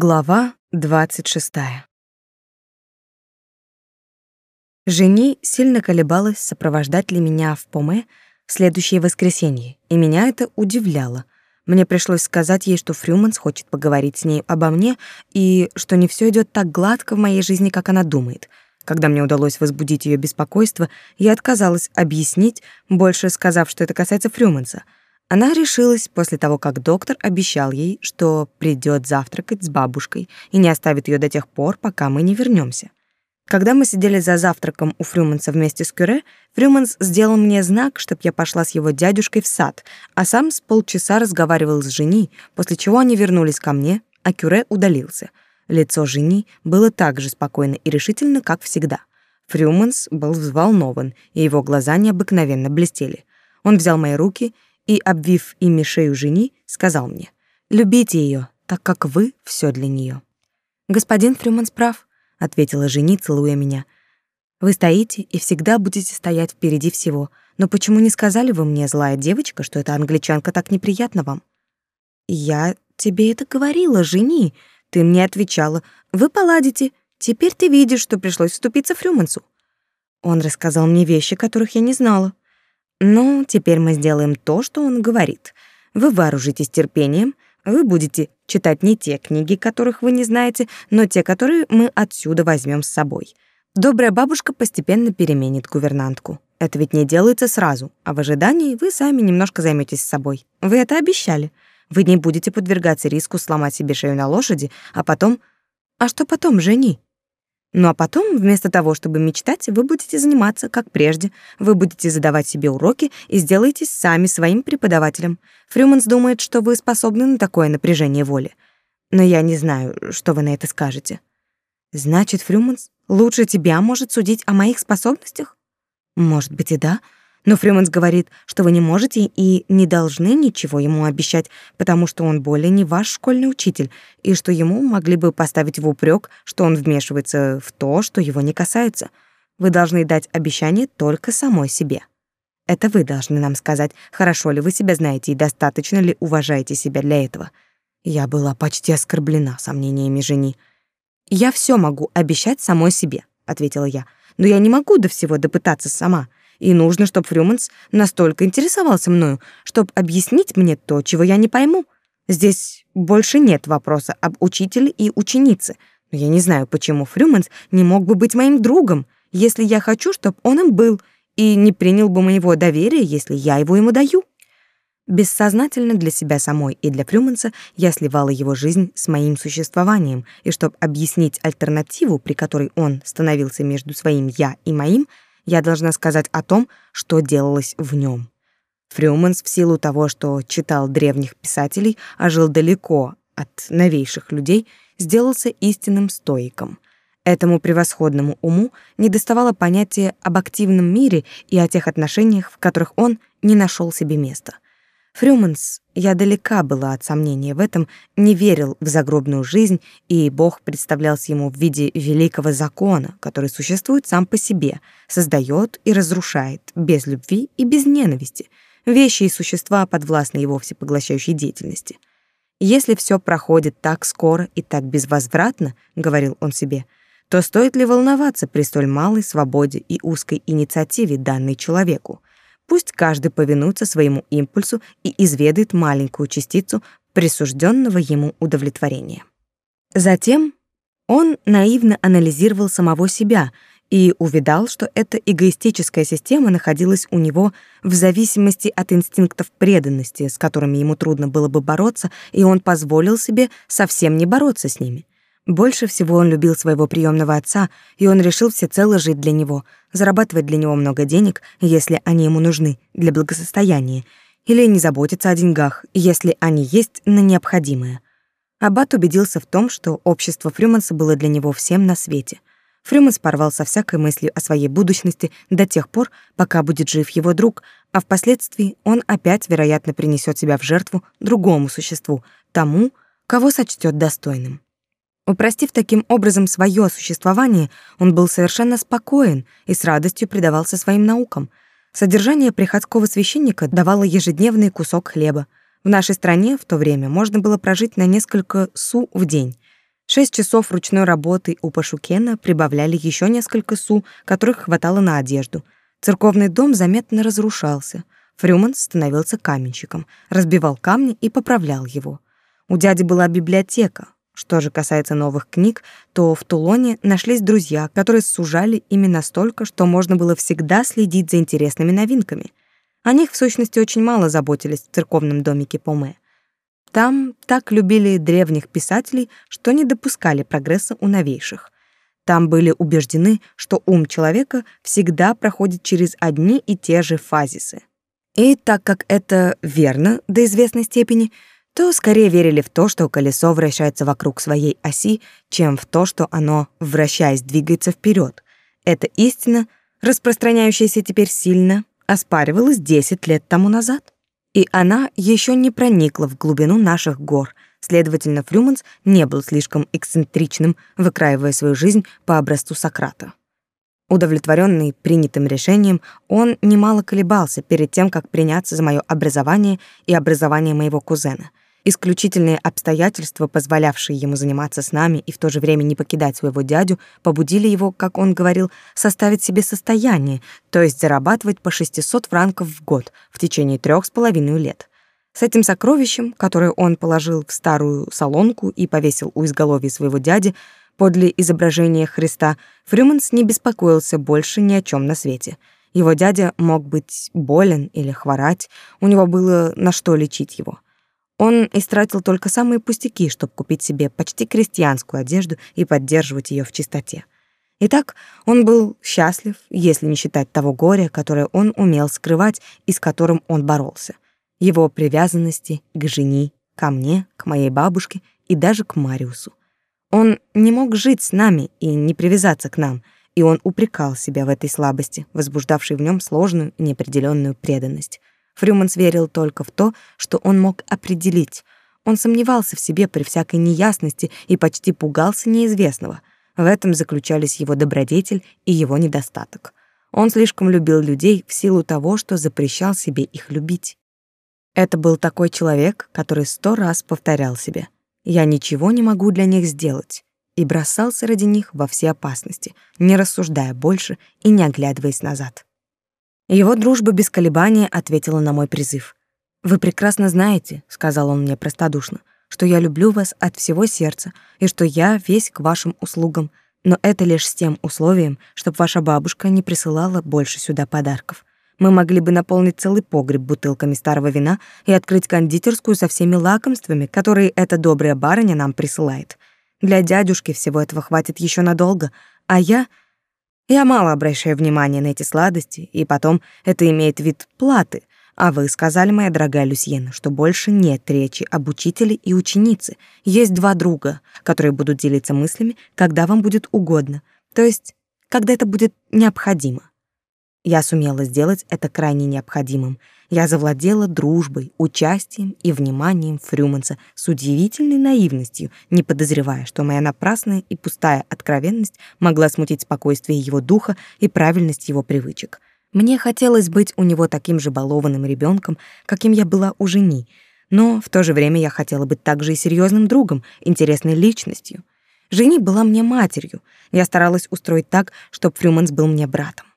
Глава 26. Жени сильно колебалась, сопровождать ли меня в Поме в следующее воскресенье, и меня это удивляло. Мне пришлось сказать ей, что Фрюманс хочет поговорить с ней обо мне, и что не все идет так гладко в моей жизни, как она думает. Когда мне удалось возбудить ее беспокойство, я отказалась объяснить, больше сказав, что это касается Фрюманса — она решилась после того, как доктор обещал ей, что придет завтракать с бабушкой и не оставит ее до тех пор, пока мы не вернемся. Когда мы сидели за завтраком у Фрюманса вместе с Кюре, Фрюманс сделал мне знак, чтобы я пошла с его дядюшкой в сад, а сам с полчаса разговаривал с Жени, после чего они вернулись ко мне, а Кюре удалился. Лицо Жени было так же спокойно и решительно, как всегда. Фрюманс был взволнован, и его глаза необыкновенно блестели. Он взял мои руки и, обвив ими шею жени, сказал мне, «Любите ее, так как вы все для нее». «Господин Фрюманс прав», — ответила жени, целуя меня. «Вы стоите и всегда будете стоять впереди всего, но почему не сказали вы мне, злая девочка, что эта англичанка так неприятна вам?» «Я тебе это говорила, жени. Ты мне отвечала, вы поладите. Теперь ты видишь, что пришлось вступиться Фрюмансу». Он рассказал мне вещи, которых я не знала. Ну, теперь мы сделаем то, что он говорит. Вы вооружитесь терпением, вы будете читать не те книги, которых вы не знаете, но те, которые мы отсюда возьмем с собой. Добрая бабушка постепенно переменит гувернантку. Это ведь не делается сразу, а в ожидании вы сами немножко займетесь собой. Вы это обещали. Вы не будете подвергаться риску сломать себе шею на лошади, а потом... А что потом, жени? Ну а потом, вместо того, чтобы мечтать, вы будете заниматься, как прежде. Вы будете задавать себе уроки и сделаетесь сами своим преподавателем. Фрюманс думает, что вы способны на такое напряжение воли. Но я не знаю, что вы на это скажете. Значит, Фрюманс лучше тебя может судить о моих способностях? Может быть и да, но Фрюманс говорит, что вы не можете и не должны ничего ему обещать, потому что он более не ваш школьный учитель, и что ему могли бы поставить в упрек, что он вмешивается в то, что его не касается. Вы должны дать обещание только самой себе. Это вы должны нам сказать, хорошо ли вы себя знаете и достаточно ли уважаете себя для этого. Я была почти оскорблена сомнениями жени. Я все могу обещать самой себе, ответила я. Но я не могу до всего допытаться сама. И нужно, чтобы Фрюманс настолько интересовался мною, чтобы объяснить мне то, чего я не пойму. Здесь больше нет вопроса об учителе и ученице. Но я не знаю, почему Фрюманс не мог бы быть моим другом, если я хочу, чтобы он им был, и не принял бы моего доверия, если я его ему даю. Бессознательно для себя самой и для Фрюманса я сливала его жизнь с моим существованием, и чтобы объяснить альтернативу, при которой он становился между своим «я» и моим — я должна сказать о том, что делалось в нем. Фрюманс в силу того, что читал древних писателей, а жил далеко от новейших людей, сделался истинным стоиком. Этому превосходному уму недоставало понятия об активном мире и о тех отношениях, в которых он не нашел себе места — Фрюманс, я далека была от сомнения в этом, не верил в загробную жизнь, и Бог представлялся ему в виде великого закона, который существует сам по себе, создает и разрушает, без любви и без ненависти, вещи и существа подвластны его всепоглощающей деятельности. Если все проходит так скоро и так безвозвратно, говорил он себе, то стоит ли волноваться при столь малой свободе и узкой инициативе данной человеку? Пусть каждый повинуется своему импульсу и изведает маленькую частицу присужденного ему удовлетворения. Затем он наивно анализировал самого себя и увидал, что эта эгоистическая система находилась у него в зависимости от инстинктов преданности, с которыми ему трудно было бы бороться, и он позволил себе совсем не бороться с ними. Больше всего он любил своего приемного отца, и он решил всецело жить для него, зарабатывать для него много денег, если они ему нужны, для благосостояния, или не заботиться о деньгах, если они есть на необходимое. Аббат убедился в том, что общество Фрюманса было для него всем на свете. Фрюманс порвал со всякой мыслью о своей будущности до тех пор, пока будет жив его друг, а впоследствии он опять, вероятно, принесет себя в жертву другому существу, тому, кого сочтет достойным. Упростив таким образом свое существование, он был совершенно спокоен и с радостью предавался своим наукам. Содержание приходского священника давало ежедневный кусок хлеба. В нашей стране в то время можно было прожить на несколько су в день. Шесть часов ручной работы у Пашукена прибавляли еще несколько су, которых хватало на одежду. Церковный дом заметно разрушался. Фрюман становился каменщиком, разбивал камни и поправлял его. У дяди была библиотека. Что же касается новых книг, то в Тулоне нашлись друзья, которые сужали именно столько, что можно было всегда следить за интересными новинками. О них, в сущности, очень мало заботились в церковном домике Поме. Там так любили древних писателей, что не допускали прогресса у новейших. Там были убеждены, что ум человека всегда проходит через одни и те же фазисы. И так как это верно до известной степени, то скорее верили в то, что колесо вращается вокруг своей оси, чем в то, что оно, вращаясь, двигается вперед. Эта истина, распространяющаяся теперь сильно, оспаривалась 10 лет тому назад и она еще не проникла в глубину наших гор. Следовательно, Фрюманс не был слишком эксцентричным, выкраивая свою жизнь по образцу Сократа. Удовлетворенный принятым решением, он немало колебался перед тем, как приняться за мое образование и образование моего кузена — Исключительные обстоятельства, позволявшие ему заниматься с нами и в то же время не покидать своего дядю, побудили его, как он говорил, составить себе состояние, то есть зарабатывать по 600 франков в год в течение трех с половиной лет. С этим сокровищем, которое он положил в старую солонку и повесил у изголовья своего дяди, подле изображения Христа, Фрюманс не беспокоился больше ни о чем на свете. Его дядя мог быть болен или хворать, у него было на что лечить его. Он истратил только самые пустяки, чтобы купить себе почти крестьянскую одежду и поддерживать ее в чистоте. Итак, он был счастлив, если не считать того горя, которое он умел скрывать и с которым он боролся. Его привязанности к жене, ко мне, к моей бабушке и даже к Мариусу. Он не мог жить с нами и не привязаться к нам, и он упрекал себя в этой слабости, возбуждавшей в нем сложную и неопределенную преданность. Фрюманс верил только в то, что он мог определить. Он сомневался в себе при всякой неясности и почти пугался неизвестного. В этом заключались его добродетель и его недостаток. Он слишком любил людей в силу того, что запрещал себе их любить. Это был такой человек, который сто раз повторял себе «Я ничего не могу для них сделать» и бросался ради них во все опасности, не рассуждая больше и не оглядываясь назад. Его дружба без колебания ответила на мой призыв. «Вы прекрасно знаете», — сказал он мне простодушно, «что я люблю вас от всего сердца и что я весь к вашим услугам, но это лишь с тем условием, чтобы ваша бабушка не присылала больше сюда подарков. Мы могли бы наполнить целый погреб бутылками старого вина и открыть кондитерскую со всеми лакомствами, которые эта добрая барыня нам присылает. Для дядюшки всего этого хватит еще надолго, а я я мало обращаю внимания на эти сладости, и потом это имеет вид платы. А вы сказали, моя дорогая Люсьена, что больше нет речи об учителе и ученице. Есть два друга, которые будут делиться мыслями, когда вам будет угодно, то есть когда это будет необходимо. Я сумела сделать это крайне необходимым. Я завладела дружбой, участием и вниманием Фрюманса с удивительной наивностью, не подозревая, что моя напрасная и пустая откровенность могла смутить спокойствие его духа и правильность его привычек. Мне хотелось быть у него таким же балованным ребенком, каким я была у жени, но в то же время я хотела быть также и серьезным другом, интересной личностью. Жени была мне матерью. Я старалась устроить так, чтобы Фрюманс был мне братом.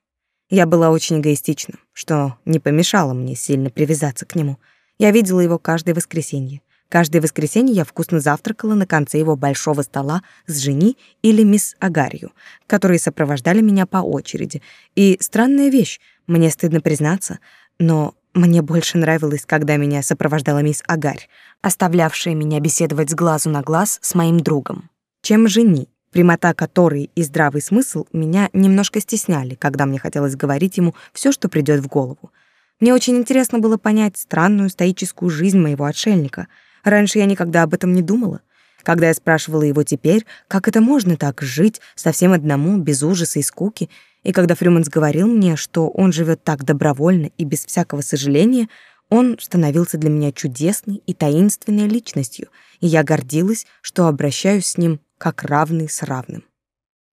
Я была очень эгоистична, что не помешало мне сильно привязаться к нему. Я видела его каждое воскресенье. Каждое воскресенье я вкусно завтракала на конце его большого стола с жени или мисс Агарью, которые сопровождали меня по очереди. И странная вещь, мне стыдно признаться, но мне больше нравилось, когда меня сопровождала мисс Агарь, оставлявшая меня беседовать с глазу на глаз с моим другом, чем жени, прямота которой и здравый смысл меня немножко стесняли, когда мне хотелось говорить ему все, что придет в голову. Мне очень интересно было понять странную стоическую жизнь моего отшельника. Раньше я никогда об этом не думала. Когда я спрашивала его теперь, как это можно так жить совсем одному, без ужаса и скуки, и когда Фрюманс говорил мне, что он живет так добровольно и без всякого сожаления, он становился для меня чудесной и таинственной личностью, и я гордилась, что обращаюсь с ним как равный с равным.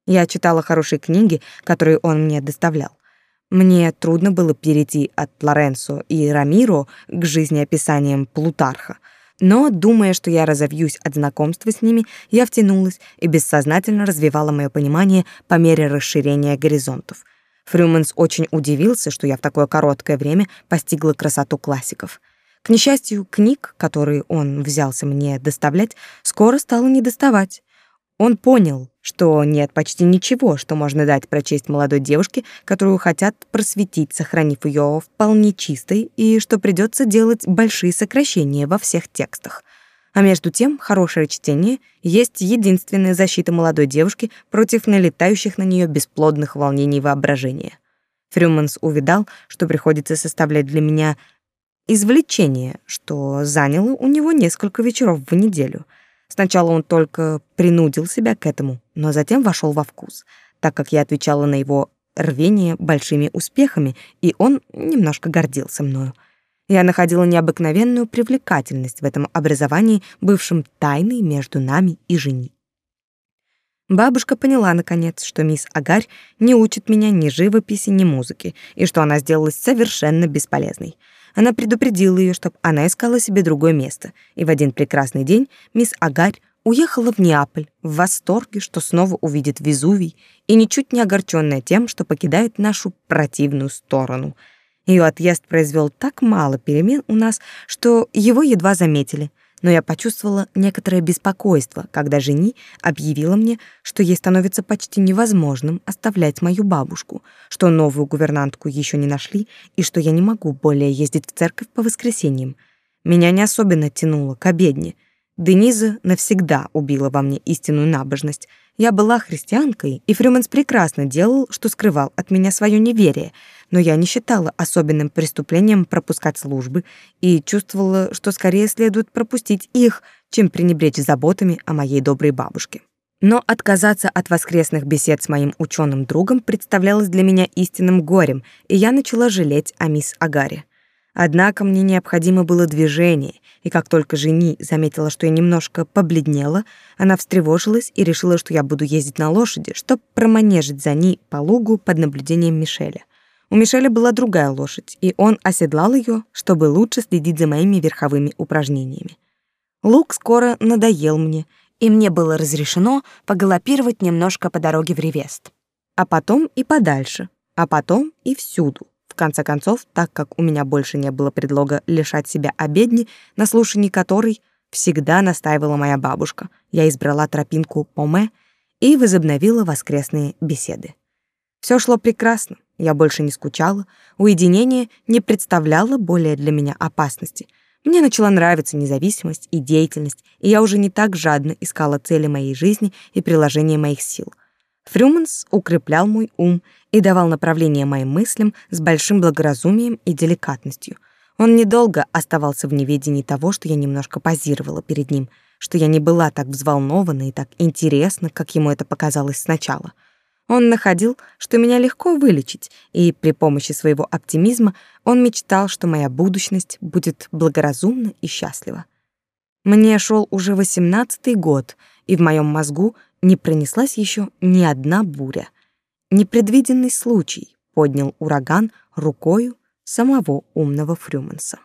Я читала хорошие книги, которые он мне доставлял. Мне трудно было перейти от Лоренцо и Рамиро к жизнеописаниям Плутарха, Но, думая, что я разовьюсь от знакомства с ними, я втянулась и бессознательно развивала мое понимание по мере расширения горизонтов. Фрюманс очень удивился, что я в такое короткое время постигла красоту классиков. К несчастью, книг, которые он взялся мне доставлять, скоро стало недоставать. Он понял, что нет почти ничего, что можно дать прочесть молодой девушке, которую хотят просветить, сохранив ее вполне чистой, и что придется делать большие сокращения во всех текстах. А между тем, хорошее чтение есть единственная защита молодой девушки против налетающих на нее бесплодных волнений воображения. Фрюманс увидал, что приходится составлять для меня извлечение, что заняло у него несколько вечеров в неделю — Сначала он только принудил себя к этому, но затем вошел во вкус, так как я отвечала на его рвение большими успехами, и он немножко гордился мною. Я находила необыкновенную привлекательность в этом образовании, бывшем тайной между нами и жени. Бабушка поняла, наконец, что мисс Агарь не учит меня ни живописи, ни музыки, и что она сделалась совершенно бесполезной — она предупредила ее, чтобы она искала себе другое место, и в один прекрасный день мисс Агарь уехала в Неаполь в восторге, что снова увидит Везувий, и ничуть не огорченная тем, что покидает нашу противную сторону. Ее отъезд произвел так мало перемен у нас, что его едва заметили — но я почувствовала некоторое беспокойство, когда жени объявила мне, что ей становится почти невозможным оставлять мою бабушку, что новую гувернантку еще не нашли и что я не могу более ездить в церковь по воскресеньям. Меня не особенно тянуло к обедне — Дениза навсегда убила во мне истинную набожность. Я была христианкой, и Фрюманс прекрасно делал, что скрывал от меня свое неверие, но я не считала особенным преступлением пропускать службы и чувствовала, что скорее следует пропустить их, чем пренебречь заботами о моей доброй бабушке. Но отказаться от воскресных бесед с моим ученым другом представлялось для меня истинным горем, и я начала жалеть о мисс Агаре. Однако мне необходимо было движение, и как только жени заметила, что я немножко побледнела, она встревожилась и решила, что я буду ездить на лошади, чтобы проманежить за ней по лугу под наблюдением Мишеля. У Мишеля была другая лошадь, и он оседлал ее, чтобы лучше следить за моими верховыми упражнениями. Луг скоро надоел мне, и мне было разрешено погалопировать немножко по дороге в Ревест. А потом и подальше, а потом и всюду конце концов, так как у меня больше не было предлога лишать себя обедни, на слушании которой всегда настаивала моя бабушка, я избрала тропинку Поме и возобновила воскресные беседы. Все шло прекрасно, я больше не скучала, уединение не представляло более для меня опасности. Мне начала нравиться независимость и деятельность, и я уже не так жадно искала цели моей жизни и приложения моих сил. Фрюманс укреплял мой ум и давал направление моим мыслям с большим благоразумием и деликатностью. Он недолго оставался в неведении того, что я немножко позировала перед ним, что я не была так взволнована и так интересна, как ему это показалось сначала. Он находил, что меня легко вылечить, и при помощи своего оптимизма он мечтал, что моя будущность будет благоразумна и счастлива. Мне шел уже восемнадцатый год, и в моем мозгу не пронеслась еще ни одна буря — Непредвиденный случай поднял ураган рукою самого умного Фрюманса.